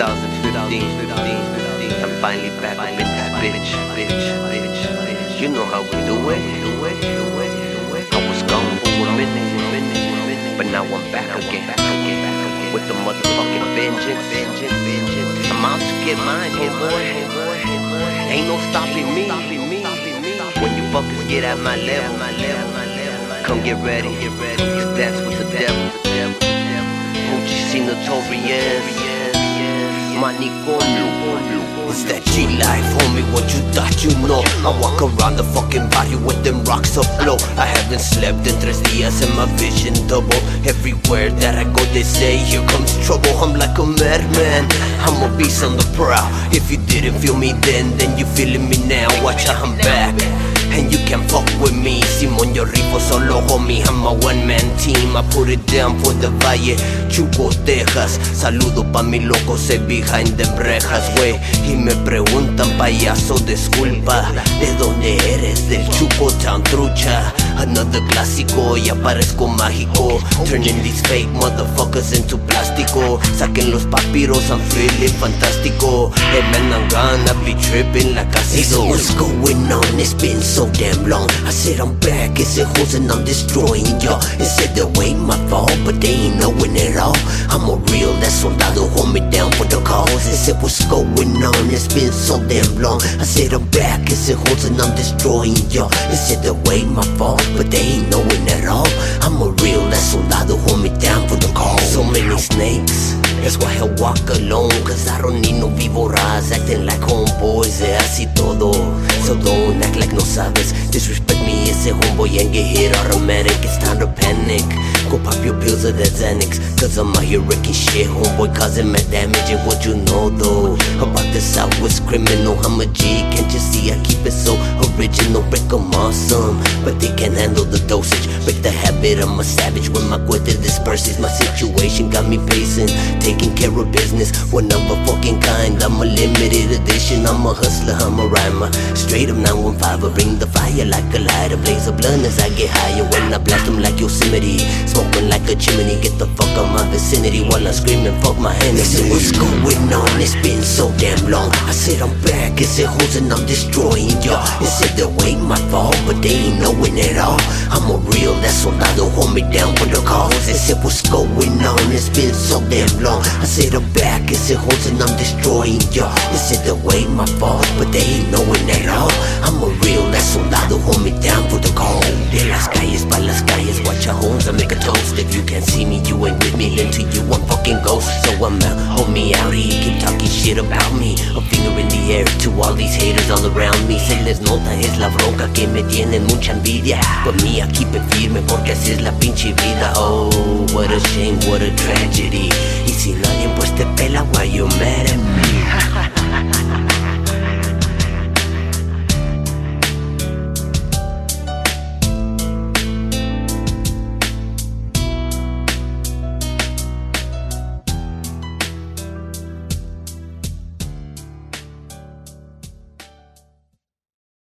2015. I'm finally back in that bitch, bitch, bitch, bitch. You know how we do it. I was gone for a minute, but now I'm back again with the motherfucking vengeance. I'm out to get mine, homeboy. Ain't no stopping me. When you fuckers get at my level, come get ready. Cause that's with the devil. Gucci notorious. Manicomio. It's that G life, homie, what you thought you know. I walk around the fucking body with them rocks up blow I haven't slept in tres días and my vision double Everywhere that I go they say here comes trouble. I'm like a madman, I'm a beast on the prowl If you didn't feel me then, then you feeling me now. Watch out, I'm back. And you can fuck with me Simón yo rifo solo homie I'm a one man team. I put it down for the Valle Chuco, Texas Saludo pa' mi loco se behind the rejas, wey Y me preguntan payaso disculpa ¿De dónde eres? Del Chuco Town trucha Another clásico, ya parezco mágico. Turning these fake motherfuckers into plástico. Saquen los papiros, I'm feeling fantástico. Hey man, I'm gonna be tripping like casino What's going on? It's been so damn long. I said I'm back, it's a hoes and I'm destroying y'all It said the way my fault, but they ain't knowing it all. I'm a real, that soldado, hold me down cause It said what's going on? It's been so damn long. I said I'm back, it's a hoes and I'm destroying y'all. It said the way my fault, but they ain't knowing at all. I'm a real, that soldado, hold me down for the cause. So many snakes. That's why I walk alone Cause I don't need no víboras. Acting like homeboys de así todo. So don't act like no sabes. Disrespect me, ese homeboy and get hit automatic It's time to panic Go pop your pills of that Xanax. Cause I'm out here wrecking shit Homeboy causing mad damage. And what you know though About the Southwest criminal I'm a G, can't you see? I keep it so original Break 'em awesome. But they can't handle the dosage. Break the habit, I'm a savage When my cuete disperses My situation got me pacing Taking care of business. One of a fucking kind I'm a limited edition. I'm a hustler, I'm a rhymer. Straight up 915 I bring the fire like a lighter. Blaze a blunt as I get higher. When I blast them like Yosemite Smoking like a chimney. Get the fuck out my vicinity While I'm screaming fuck my Hennessy What's going on? It's been so damn long. I said I'm back. It's a hoes and I'm destroying y'all It said the way my fault But they ain't knowing it all. I'm a real that soldado Hold me down for the cause. It said what's going on? It's been so damn long. I said I'm back. It's a hoes and I'm destroying y'all It said the way my fault But they ain't knowing at all. I'm a real that soldado Hold me down for the cause. De las calles pa' las calles Watch If you can't see me You ain't with me Then you I'm fucking ghost. So I'm out Hold me out here Keep talking shit about me. A finger in the air To all these haters all around me. Se les nota es la bronca Que me tienen mucha envidia. But me I keep it firme Porque así es la pinche vida. Oh what a shame What a tragedy. Y si nadie pues te pela Why you mad